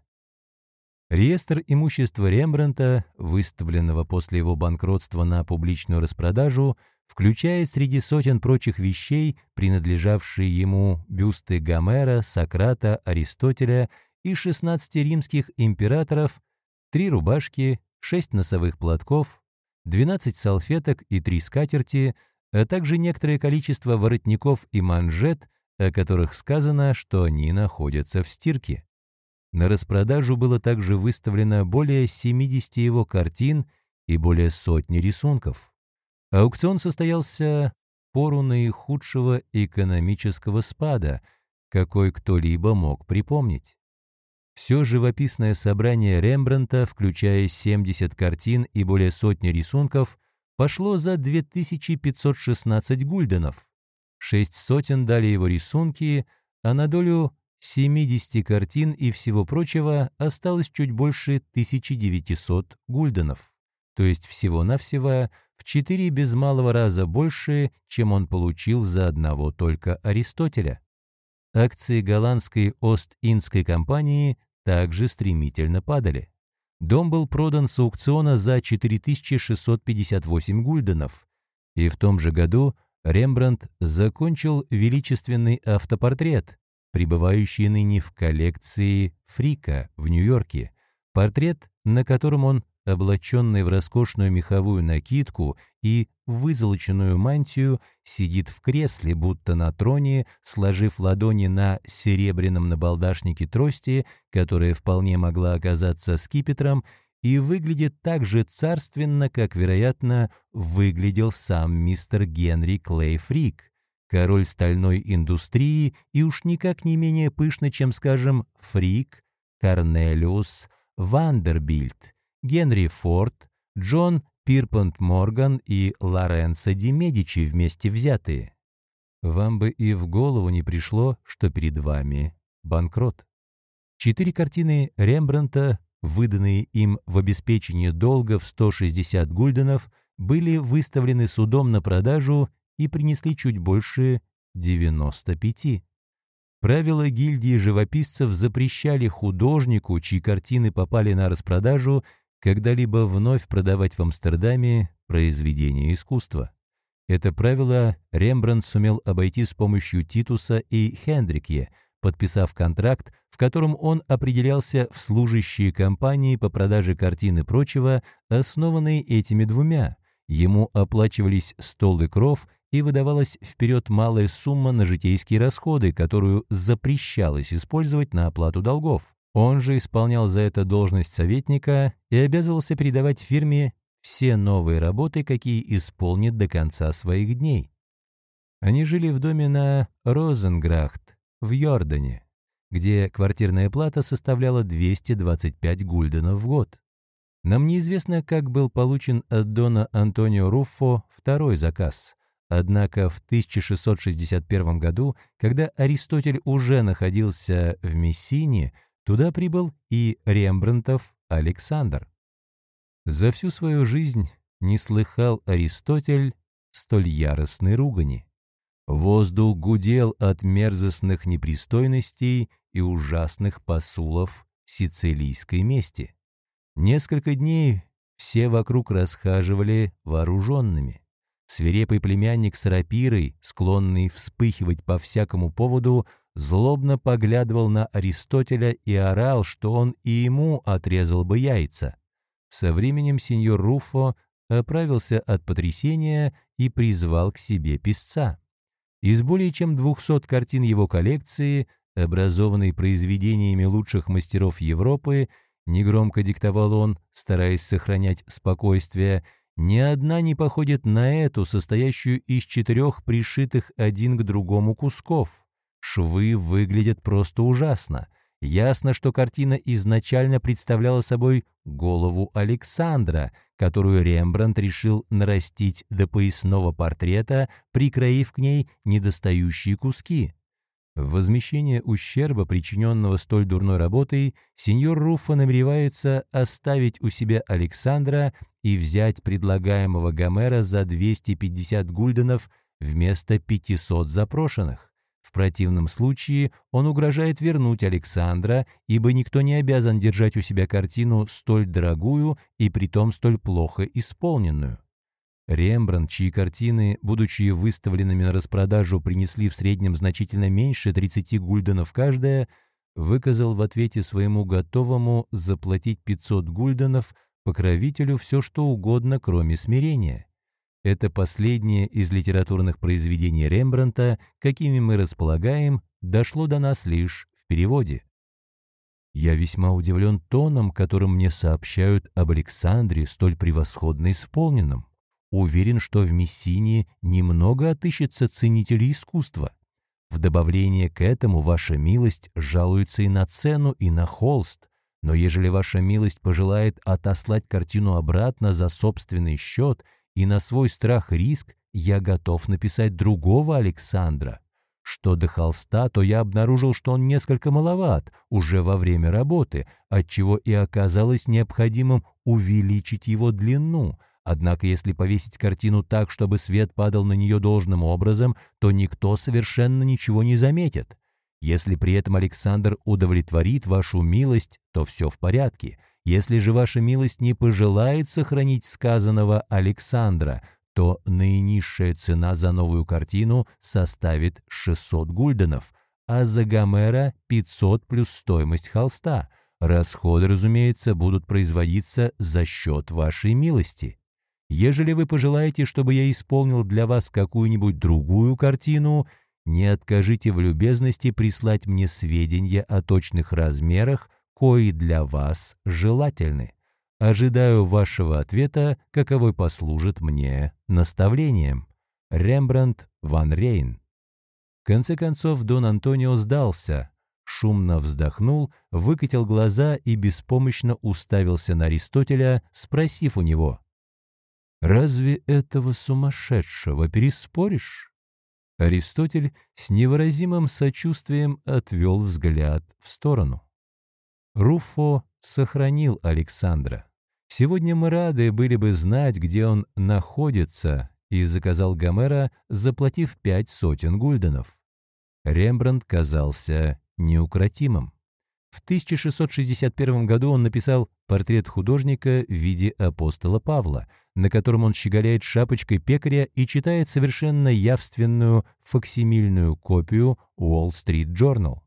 Реестр имущества Рембрандта, выставленного после его банкротства на публичную распродажу, включает среди сотен прочих вещей, принадлежавшие ему бюсты Гомера, Сократа, Аристотеля и 16 римских императоров, три рубашки, шесть носовых платков, 12 салфеток и три скатерти, а также некоторое количество воротников и манжет, о которых сказано, что они находятся в стирке. На распродажу было также выставлено более 70 его картин и более сотни рисунков. Аукцион состоялся пору наихудшего экономического спада, какой кто-либо мог припомнить. Все живописное собрание Рембрандта, включая 70 картин и более сотни рисунков, пошло за 2516 гульденов. Шесть сотен дали его рисунки, а на долю 70 картин и всего прочего осталось чуть больше 1900 гульденов, то есть всего-навсего в четыре без малого раза больше, чем он получил за одного только Аристотеля. Акции голландской Ост-Индской компании также стремительно падали. Дом был продан с аукциона за 4658 гульденов, и в том же году Рембрандт закончил величественный автопортрет, пребывающий ныне в коллекции Фрика в Нью-Йорке, портрет, на котором он облаченный в роскошную меховую накидку и вызолоченную мантию, сидит в кресле, будто на троне, сложив ладони на серебряном набалдашнике трости, которая вполне могла оказаться скипетром, и выглядит так же царственно, как, вероятно, выглядел сам мистер Генри Клей Фрик, король стальной индустрии и уж никак не менее пышно, чем, скажем, Фрик, Корнелиус, Вандербильд, Генри Форд, Джон Пирпант Морган и Лоренцо Ди Медичи вместе взятые. Вам бы и в голову не пришло, что перед вами банкрот. Четыре картины Рембранта, выданные им в обеспечение долга в 160 гульденов, были выставлены судом на продажу и принесли чуть больше 95. Правила гильдии живописцев запрещали художнику, чьи картины попали на распродажу, когда-либо вновь продавать в Амстердаме произведения искусства. Это правило Рембрандт сумел обойти с помощью Титуса и Хендрикье, подписав контракт, в котором он определялся в служащие компании по продаже картин и прочего, основанные этими двумя. Ему оплачивались стол и кров, и выдавалась вперед малая сумма на житейские расходы, которую запрещалось использовать на оплату долгов. Он же исполнял за это должность советника и обязывался передавать фирме все новые работы, какие исполнит до конца своих дней. Они жили в доме на Розенграхт в Йордане, где квартирная плата составляла 225 гульденов в год. Нам неизвестно, как был получен от Дона Антонио Руффо второй заказ. Однако в 1661 году, когда Аристотель уже находился в Мессине, Туда прибыл и Рембрандтов Александр. За всю свою жизнь не слыхал Аристотель столь яростной ругани. Воздух гудел от мерзостных непристойностей и ужасных посулов сицилийской мести. Несколько дней все вокруг расхаживали вооруженными. Свирепый племянник с рапирой, склонный вспыхивать по всякому поводу, злобно поглядывал на Аристотеля и орал, что он и ему отрезал бы яйца. Со временем сеньор Руфо оправился от потрясения и призвал к себе писца. Из более чем 200 картин его коллекции, образованной произведениями лучших мастеров Европы, негромко диктовал он, стараясь сохранять спокойствие, ни одна не походит на эту, состоящую из четырех пришитых один к другому кусков. Швы выглядят просто ужасно. Ясно, что картина изначально представляла собой голову Александра, которую Рембрандт решил нарастить до поясного портрета, прикроив к ней недостающие куски. В возмещение ущерба, причиненного столь дурной работой, сеньор Руффа намеревается оставить у себя Александра и взять предлагаемого Гомера за 250 гульденов вместо 500 запрошенных. В противном случае он угрожает вернуть Александра, ибо никто не обязан держать у себя картину столь дорогую и притом столь плохо исполненную. Рембрандт, чьи картины, будучи выставленными на распродажу, принесли в среднем значительно меньше 30 гульденов каждая, выказал в ответе своему готовому заплатить 500 гульденов покровителю все что угодно, кроме смирения. Это последнее из литературных произведений Рембрандта, какими мы располагаем, дошло до нас лишь в переводе. Я весьма удивлен тоном, которым мне сообщают об Александре, столь превосходно исполненном. Уверен, что в Мессине немного отыщется ценителей искусства. В добавление к этому ваша милость жалуется и на цену, и на холст. Но ежели ваша милость пожелает отослать картину обратно за собственный счет – и на свой страх риск я готов написать другого Александра. Что до холста, то я обнаружил, что он несколько маловат уже во время работы, отчего и оказалось необходимым увеличить его длину. Однако если повесить картину так, чтобы свет падал на нее должным образом, то никто совершенно ничего не заметит. Если при этом Александр удовлетворит вашу милость, то все в порядке. Если же ваша милость не пожелает сохранить сказанного Александра, то наинизшая цена за новую картину составит 600 гульденов, а за Гомера 500 плюс стоимость холста. Расходы, разумеется, будут производиться за счет вашей милости. Ежели вы пожелаете, чтобы я исполнил для вас какую-нибудь другую картину, не откажите в любезности прислать мне сведения о точных размерах, кои для вас желательны. Ожидаю вашего ответа, каковой послужит мне наставлением. Рембрандт ван Рейн. В конце концов Дон Антонио сдался, шумно вздохнул, выкатил глаза и беспомощно уставился на Аристотеля, спросив у него, «Разве этого сумасшедшего переспоришь?» Аристотель с невыразимым сочувствием отвел взгляд в сторону. Руфо сохранил Александра. Сегодня мы рады были бы знать, где он находится, и заказал Гомера, заплатив пять сотен гульденов. Рембрандт казался неукротимым. В 1661 году он написал портрет художника в виде апостола Павла, на котором он щеголяет шапочкой пекаря и читает совершенно явственную факсимильную копию Wall Street Journal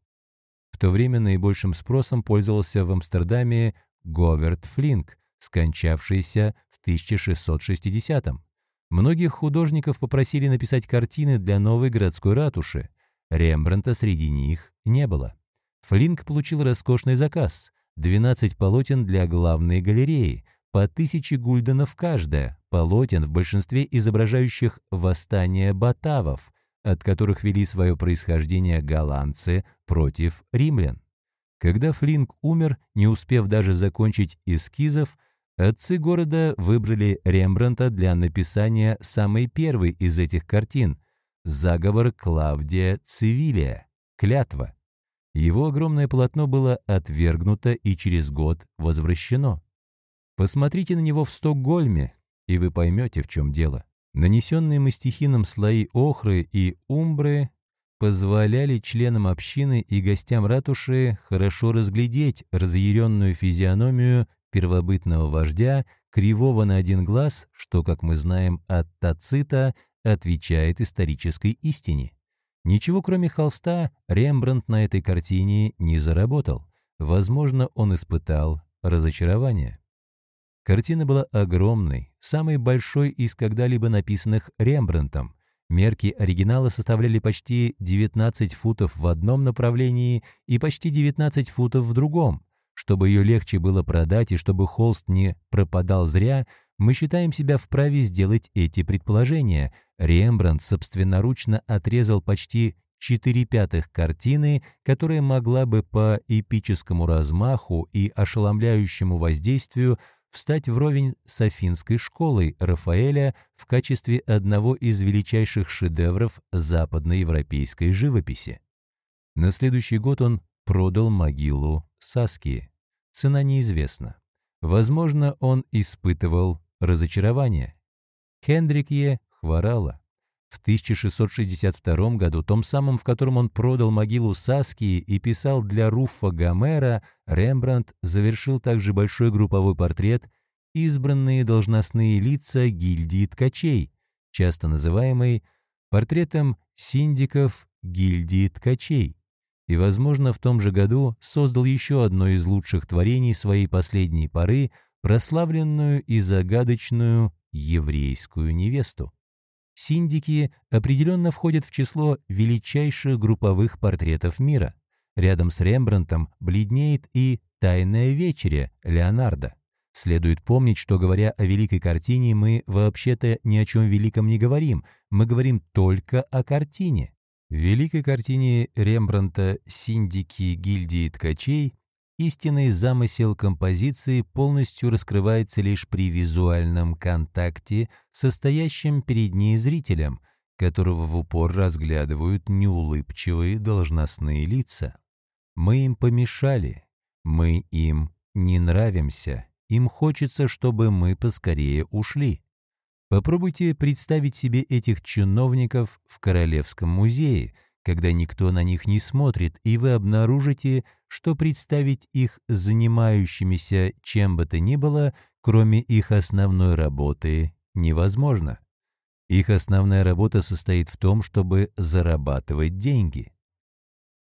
то время наибольшим спросом пользовался в Амстердаме Говард Флинк, скончавшийся в 1660-м. Многих художников попросили написать картины для новой городской ратуши. Рембранта среди них не было. Флинк получил роскошный заказ – 12 полотен для главной галереи, по тысяче гульденов каждая, полотен в большинстве изображающих восстание батавов, от которых вели свое происхождение голландцы против римлян. Когда Флинк умер, не успев даже закончить эскизов, отцы города выбрали Рембранта для написания самой первой из этих картин «Заговор Клавдия Цивилия. Клятва». Его огромное полотно было отвергнуто и через год возвращено. Посмотрите на него в Стокгольме, и вы поймете, в чем дело. Нанесенные мастихином слои охры и умбры позволяли членам общины и гостям ратуши хорошо разглядеть разъяренную физиономию первобытного вождя, кривого на один глаз, что, как мы знаем от Тацита, отвечает исторической истине. Ничего кроме холста Рембрандт на этой картине не заработал. Возможно, он испытал разочарование. Картина была огромной, самый большой из когда-либо написанных Рембрандтом. Мерки оригинала составляли почти 19 футов в одном направлении и почти 19 футов в другом. Чтобы ее легче было продать и чтобы холст не пропадал зря, мы считаем себя вправе сделать эти предположения. Рембрандт собственноручно отрезал почти 4 пятых картины, которая могла бы по эпическому размаху и ошеломляющему воздействию встать вровень с Афинской школой Рафаэля в качестве одного из величайших шедевров западноевропейской живописи. На следующий год он продал могилу Саски. Цена неизвестна. Возможно, он испытывал разочарование. Хендрикье хворала. В 1662 году, том самом, в котором он продал могилу Саскии и писал для Руффа Гомера, Рембрандт завершил также большой групповой портрет «Избранные должностные лица гильдии ткачей», часто называемый портретом синдиков гильдии ткачей. И, возможно, в том же году создал еще одно из лучших творений своей последней поры, прославленную и загадочную еврейскую невесту. Синдики определенно входят в число величайших групповых портретов мира. Рядом с Рембрандтом бледнеет и «Тайная вечеря» Леонардо. Следует помнить, что, говоря о великой картине, мы вообще-то ни о чем великом не говорим, мы говорим только о картине. В великой картине Рембрандта «Синдики гильдии ткачей» истинный замысел композиции полностью раскрывается лишь при визуальном контакте, состоящем перед ней зрителем, которого в упор разглядывают неулыбчивые должностные лица. Мы им помешали, мы им не нравимся, им хочется, чтобы мы поскорее ушли. Попробуйте представить себе этих чиновников в Королевском музее – когда никто на них не смотрит, и вы обнаружите, что представить их занимающимися чем бы то ни было, кроме их основной работы, невозможно. Их основная работа состоит в том, чтобы зарабатывать деньги.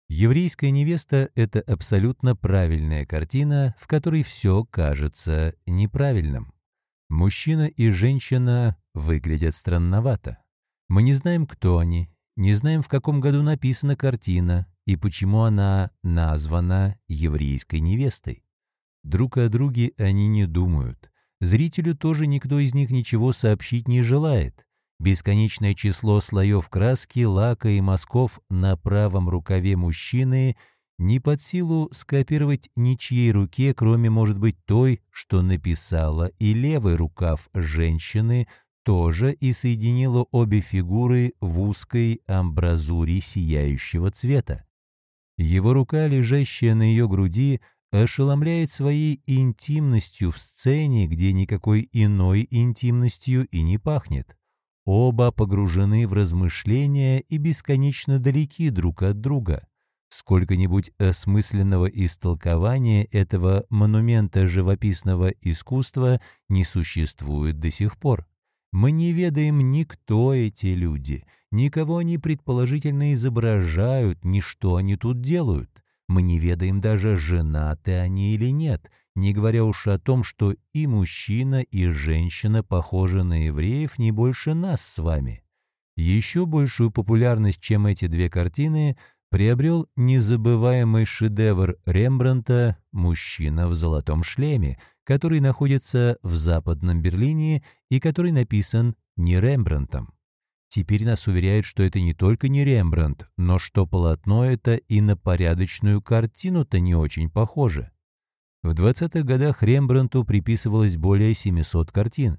Еврейская невеста — это абсолютно правильная картина, в которой все кажется неправильным. Мужчина и женщина выглядят странновато. Мы не знаем, кто они, не знаем, в каком году написана картина и почему она названа еврейской невестой. Друг о друге они не думают. Зрителю тоже никто из них ничего сообщить не желает. Бесконечное число слоев краски, лака и мазков на правом рукаве мужчины не под силу скопировать ничьей руке, кроме, может быть, той, что написала и левый рукав женщины тоже и соединила обе фигуры в узкой амбразуре сияющего цвета. Его рука, лежащая на ее груди, ошеломляет своей интимностью в сцене, где никакой иной интимностью и не пахнет. Оба погружены в размышления и бесконечно далеки друг от друга. Сколько-нибудь осмысленного истолкования этого монумента живописного искусства не существует до сих пор. Мы не ведаем ни кто эти люди, никого они предположительно изображают, ни что они тут делают. Мы не ведаем даже, женаты они или нет, не говоря уж о том, что и мужчина, и женщина похожи на евреев не больше нас с вами. Еще большую популярность, чем эти две картины, приобрел незабываемый шедевр Рембранта «Мужчина в золотом шлеме», который находится в Западном Берлине и который написан не Рембрандтом. Теперь нас уверяют, что это не только не Рембрандт, но что полотно это и на порядочную картину-то не очень похоже. В 20-х годах Рембрандту приписывалось более 700 картин.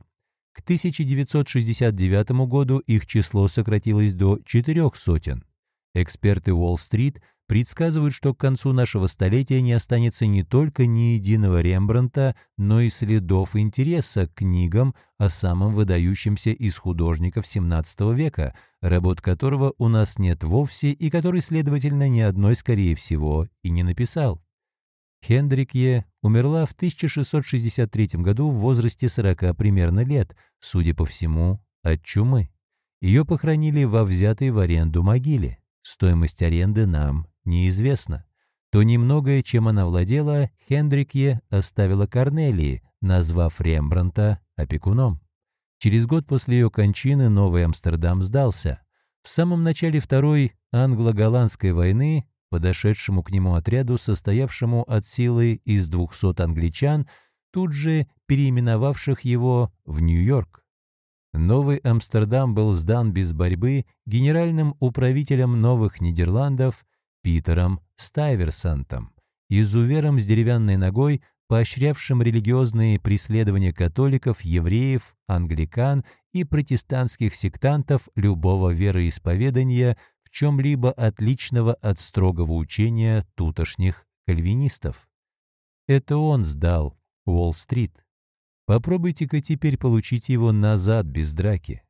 К 1969 году их число сократилось до четырех сотен. Эксперты Уолл-стрит предсказывают, что к концу нашего столетия не останется не только ни единого Рембранта, но и следов интереса к книгам о самом выдающемся из художников XVII века, работ которого у нас нет вовсе и который, следовательно, ни одной, скорее всего, и не написал. Хендрикье умерла в 1663 году в возрасте 40 примерно лет, судя по всему, от чумы. Ее похоронили во взятой в аренду могиле. Стоимость аренды нам неизвестно. То немногое, чем она владела, Хендрикье оставила Корнелии, назвав Рембранта опекуном. Через год после ее кончины Новый Амстердам сдался. В самом начале Второй англо-голландской войны подошедшему к нему отряду, состоявшему от силы из 200 англичан, тут же переименовавших его в Нью-Йорк. Новый Амстердам был сдан без борьбы генеральным управителем Новых Нидерландов Питером Стайверсантом, изувером с деревянной ногой, поощрявшим религиозные преследования католиков, евреев, англикан и протестантских сектантов любого вероисповедания в чем-либо отличного от строгого учения тутошних кальвинистов. Это он сдал Уолл-стрит. Попробуйте-ка теперь получить его назад без драки.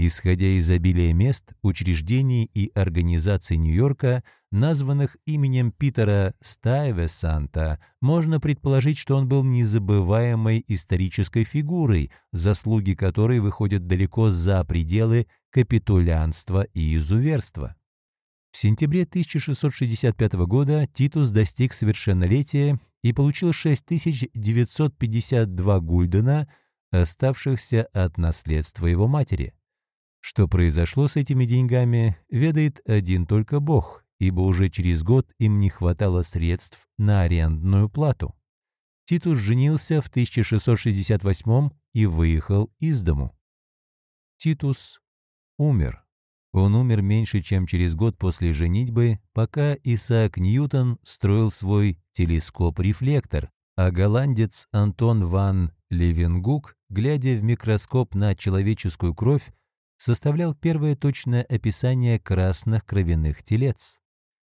Исходя из обилия мест, учреждений и организаций Нью-Йорка, названных именем Питера Стайвесанта, можно предположить, что он был незабываемой исторической фигурой, заслуги которой выходят далеко за пределы капитулянства и изуверства. В сентябре 1665 года Титус достиг совершеннолетия и получил 6952 гульдена, оставшихся от наследства его матери. Что произошло с этими деньгами, ведает один только Бог, ибо уже через год им не хватало средств на арендную плату. Титус женился в 1668 и выехал из дому. Титус умер. Он умер меньше, чем через год после женитьбы, пока Исаак Ньютон строил свой телескоп-рефлектор, а голландец Антон ван Левенгук, глядя в микроскоп на человеческую кровь, составлял первое точное описание красных кровяных телец.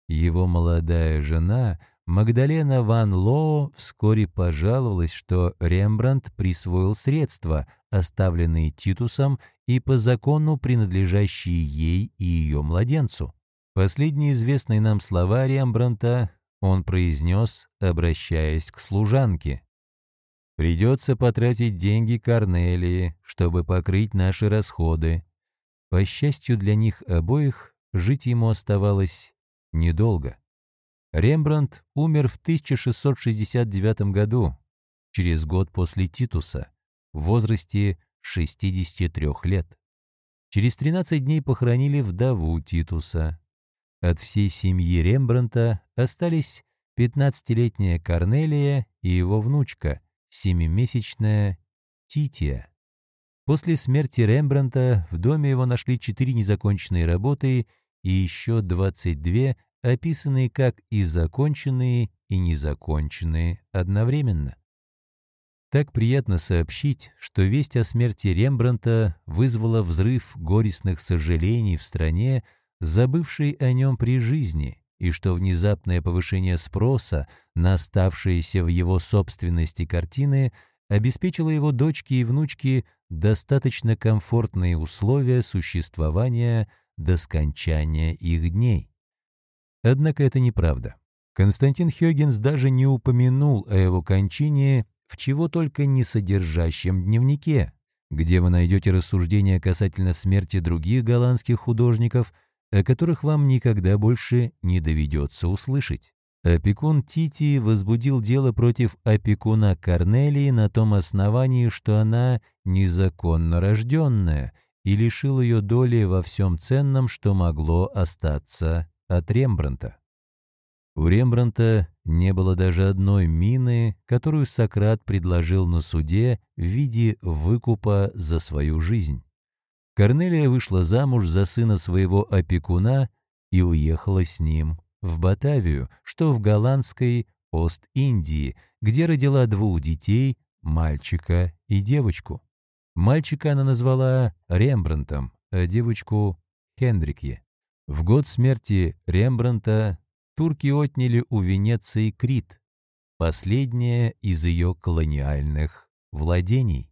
Его молодая жена Магдалена ван Лоо вскоре пожаловалась, что Рембрандт присвоил средства, оставленные Титусом и по закону принадлежащие ей и ее младенцу. Последние известные нам слова Рембрандта он произнес, обращаясь к служанке. «Придется потратить деньги Корнелии, чтобы покрыть наши расходы». По счастью для них обоих, жить ему оставалось недолго. Рембрандт умер в 1669 году, через год после Титуса, в возрасте 63 лет. Через 13 дней похоронили вдову Титуса. От всей семьи Рембрандта остались 15-летняя Корнелия и его внучка, семимесячная Тития. После смерти Рембрандта в доме его нашли четыре незаконченные работы и еще 22 описанные как и законченные, и незаконченные одновременно. Так приятно сообщить, что весть о смерти Рембранта вызвала взрыв горестных сожалений в стране, забывшей о нем при жизни, и что внезапное повышение спроса на оставшиеся в его собственности картины обеспечило его дочке и внучке достаточно комфортные условия существования до скончания их дней. Однако это неправда. Константин Хёгенс даже не упомянул о его кончине в чего только не содержащем дневнике, где вы найдете рассуждения касательно смерти других голландских художников, о которых вам никогда больше не доведется услышать. Опекун Тити возбудил дело против опекуна Корнелии на том основании, что она незаконно рожденная, и лишил ее доли во всем ценном, что могло остаться от Рембранта. У Рембранта не было даже одной мины, которую Сократ предложил на суде в виде выкупа за свою жизнь. Корнелия вышла замуж за сына своего опекуна и уехала с ним в Батавию, что в голландской Ост-Индии, где родила двух детей, мальчика и девочку. Мальчика она назвала Рембрандтом, а девочку — Хендрикье. В год смерти Рембранта турки отняли у Венеции Крит, последнее из ее колониальных владений.